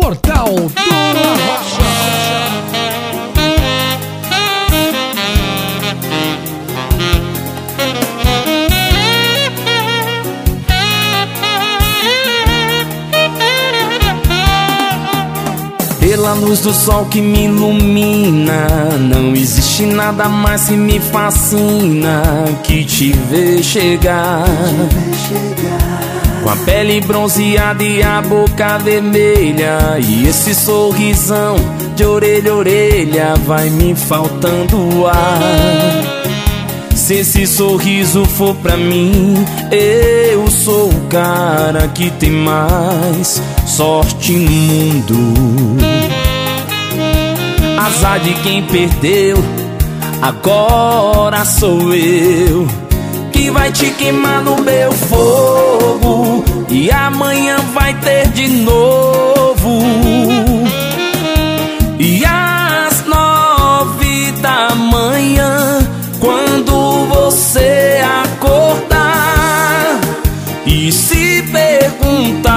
Portal do Arrocha. Pela luz do sol que me ilumina, não existe nada mais que me fascina que te ver chegar. A pele bronzeada e a boca vermelha. E esse sorrisão de orelha a orelha Vai me faltando ar. Se esse sorriso for pra mim Eu sou o cara que tem mais sorte no mundo. Azar de quem perdeu Agora sou eu que vai te queimar no meu fogo. E amanhã vai ter de novo. E às nove da manhã Quando você acordar E se perguntar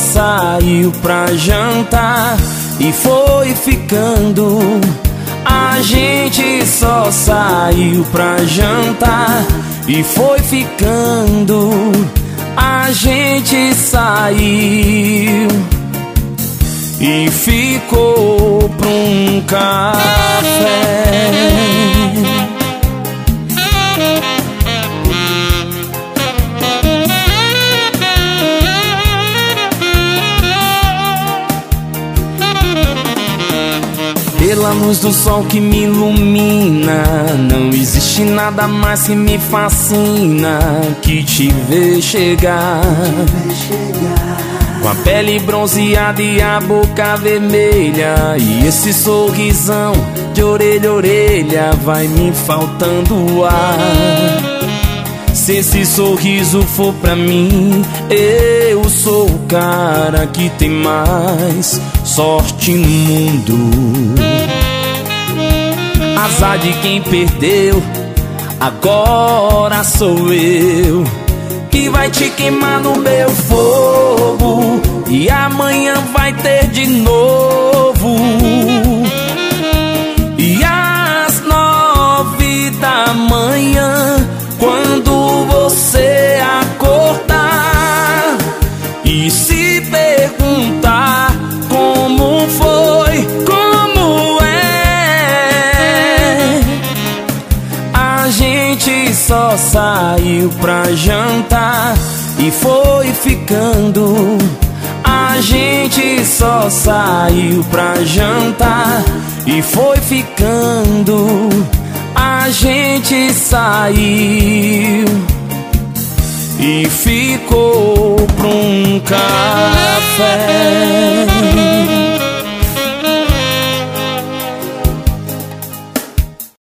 saiu pra jantar e foi ficando. A gente só saiu pra jantar e foi ficando. A gente saiu e ficou pra um café. Pela luz do sol que me ilumina, não existe nada mais que me fascina que te ver chegar. Com a pele bronzeada e a boca vermelha E esse sorrisão de orelha a orelha Vai me faltando ar. Se esse sorriso for pra mim Eu sou o cara que tem mais sorte no mundo Azar de quem perdeu Agora sou eu que vai te queimar no meu fogo E amanhã vai ter de novo. E às nove da manhã Quando você acordar E se perguntar gente só saiu pra jantar e foi ficando. A gente só saiu pra jantar e foi ficando. A gente saiu e ficou pra um café.